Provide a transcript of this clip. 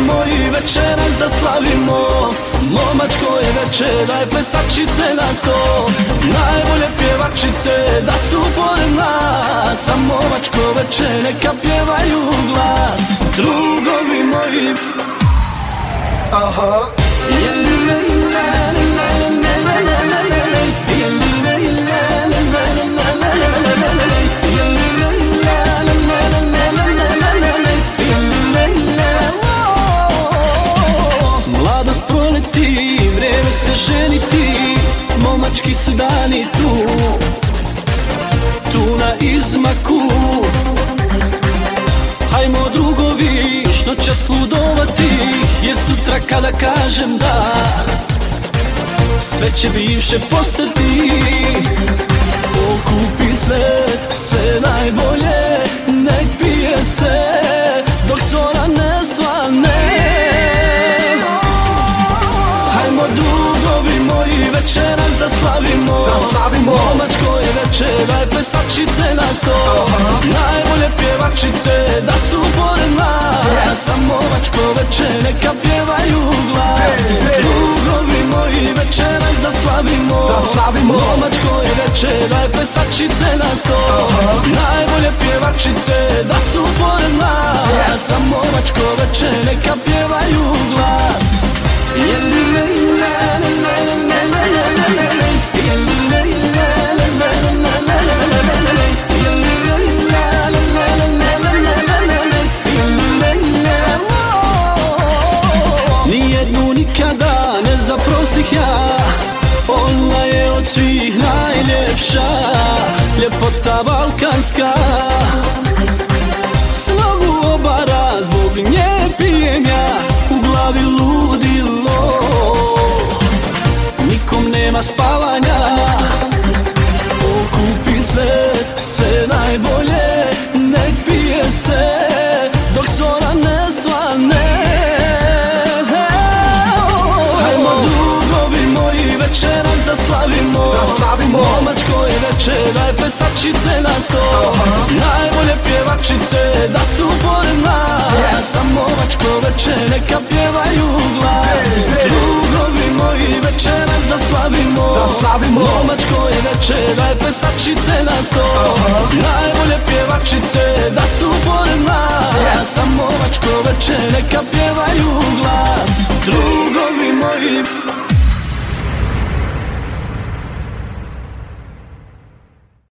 moji večeras da slavimo. Momačko je večer, daj plesačice na sto. Najbolje pjevačice da su pored nas A momačko večer neka pjevaju glas. Drugovi moji Aha. Mladost se ženiti Momački su dani tu. Tu na izmaku. Hajmo drugovi, što će sludovati Je sutra kada kažem da Sve će bivše postati. Okupi sve, da slavimo Da slavimo. Momačko je večer, daj plesačice na sto Najbolje pjevačice da su pored nas Yes. A momačko večer neka pjevaju glas. Drugovi moji večeras da slavimo Da slavimo. Momačko je večer, daj plesačice na sto Najbolje pjevačice da su pored nas Yes. A momačko večer neka pjevaju glas Nijednu ja. Ona je od svih najljepša Ljepota balkanska. Slavu obara zbog nje pijem ja U glavi ludilo. Nikom nema spavanja da slavimo Da slavimo. Momačko je večer, daj plesačice na sto Najbolje pjevačice da su pored nas Yes. A momačko večer neka pjevaju glas Hey, hey. Drugovi moji večeras da slavimo Da slavimo. Momačko je večer, daj plesačice na sto Najbolje pjevačice da su pored nas Yes. A momačko večer neka pjevaju glas